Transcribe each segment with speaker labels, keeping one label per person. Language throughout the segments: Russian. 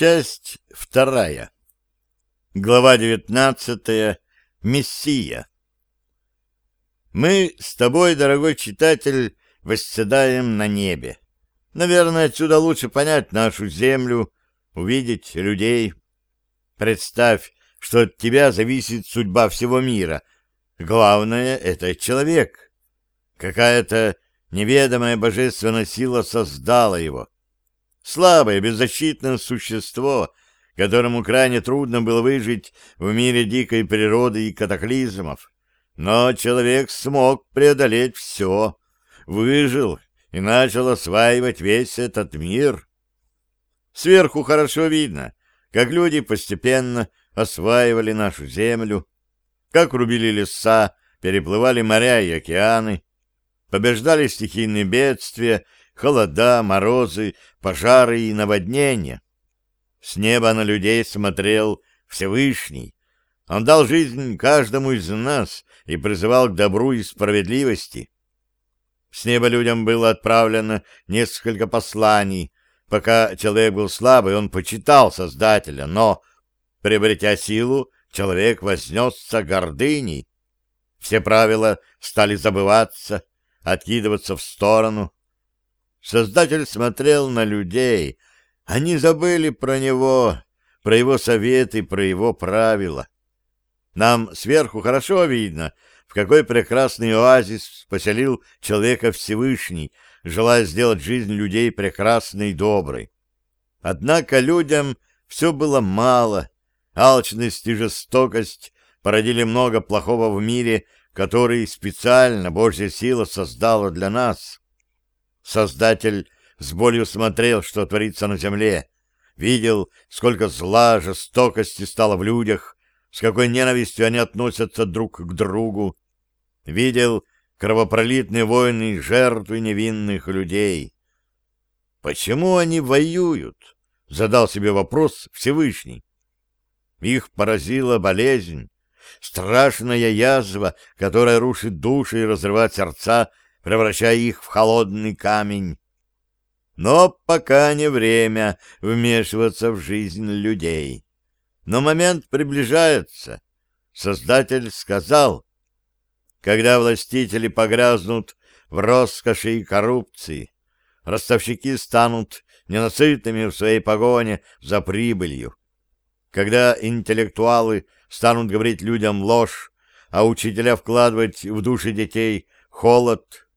Speaker 1: Часть вторая. Глава девятнадцатая. Мессия. Мы с тобой, дорогой читатель, восседаем на небе. Наверное, отсюда лучше понять нашу землю, увидеть людей. Представь, что от тебя зависит судьба всего мира. Главное — это человек. Какая-то неведомая божественная сила создала его. Слабое, беззащитное существо, которому крайне трудно было выжить в мире дикой природы и катаклизмов. Но человек смог преодолеть все, выжил и начал осваивать весь этот мир. Сверху хорошо видно, как люди постепенно осваивали нашу землю, как рубили леса, переплывали моря и океаны, побеждали стихийные бедствия холода, морозы, пожары и наводнения. С неба на людей смотрел Всевышний. Он дал жизнь каждому из нас и призывал к добру и справедливости. С неба людям было отправлено несколько посланий. Пока человек был слабый, он почитал Создателя, но, приобретя силу, человек вознесся гордыней. Все правила стали забываться, откидываться в сторону. Создатель смотрел на людей. Они забыли про него, про его советы, про его правила. Нам сверху хорошо видно, в какой прекрасный оазис поселил человека Всевышний, желая сделать жизнь людей прекрасной и доброй. Однако людям все было мало. Алчность и жестокость породили много плохого в мире, который специально Божья сила создала для нас. Создатель с болью смотрел, что творится на земле, видел, сколько зла, жестокости стало в людях, с какой ненавистью они относятся друг к другу, видел кровопролитные войны и жертвы невинных людей. «Почему они воюют?» — задал себе вопрос Всевышний. Их поразила болезнь, страшная язва, которая рушит души и разрывает сердца превращая их в холодный камень. Но пока не время вмешиваться в жизнь людей. Но момент приближается. Создатель сказал, когда властители погрязнут в роскоши и коррупции, ростовщики станут ненасытными в своей погоне за прибылью. Когда интеллектуалы станут говорить людям ложь, а учителя вкладывать в души детей холод,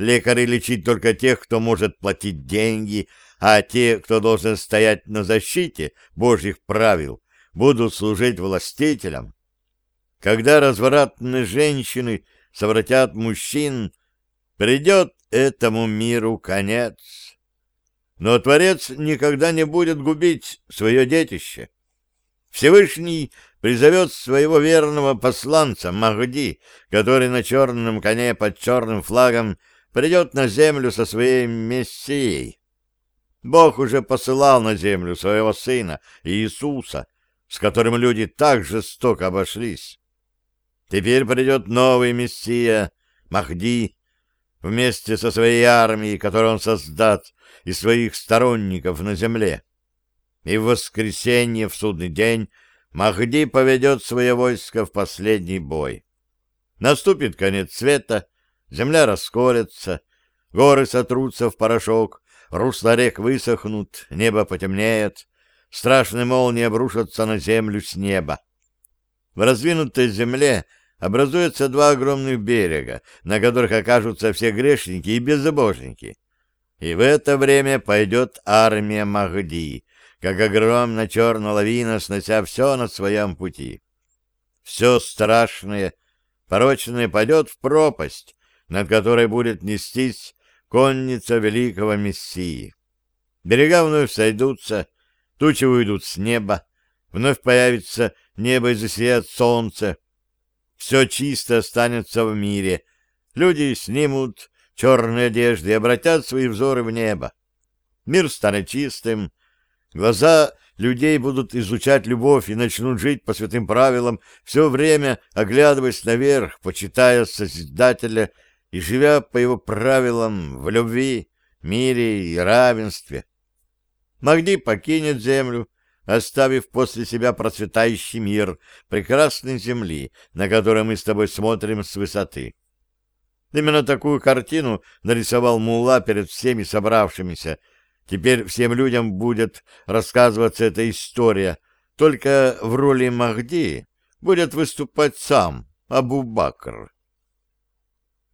Speaker 1: Лекари лечить только тех, кто может платить деньги, а те, кто должен стоять на защите Божьих правил, будут служить властителям. Когда развратные женщины совратят мужчин, придет этому миру конец. Но Творец никогда не будет губить свое детище. Всевышний призовет своего верного посланца Махди, который на черном коне под черным флагом придет на землю со своей мессией. Бог уже посылал на землю своего сына Иисуса, с которым люди так жестоко обошлись. Теперь придет новый мессия, Махди, вместе со своей армией, которую он создаст из своих сторонников на земле. И в воскресенье, в судный день, Махди поведет свое войско в последний бой. Наступит конец света, земля расколется, горы сотрутся в порошок, русла рек высохнут, небо потемнеет, страшные молнии обрушатся на землю с неба. В развинутой земле образуются два огромных берега, на которых окажутся все грешники и безбожники. И в это время пойдет армия Махди, как огромная черная лавина, снося все на своем пути. Все страшное, порочное пойдет в пропасть, над которой будет нестись конница великого Мессии. Берега вновь сойдутся, тучи уйдут с неба, вновь появится небо и засияет солнце. Все чисто останется в мире. Люди снимут черные одежды и обратят свои взоры в небо. Мир станет чистым, глаза людей будут изучать любовь и начнут жить по святым правилам, все время оглядываясь наверх, почитая Созидателя и живя по его правилам в любви, мире и равенстве. Магди покинет землю, оставив после себя процветающий мир прекрасной земли, на которой мы с тобой смотрим с высоты. Именно такую картину нарисовал Мулла перед всеми собравшимися. Теперь всем людям будет рассказываться эта история, только в роли Махди будет выступать сам Абу-Бакр.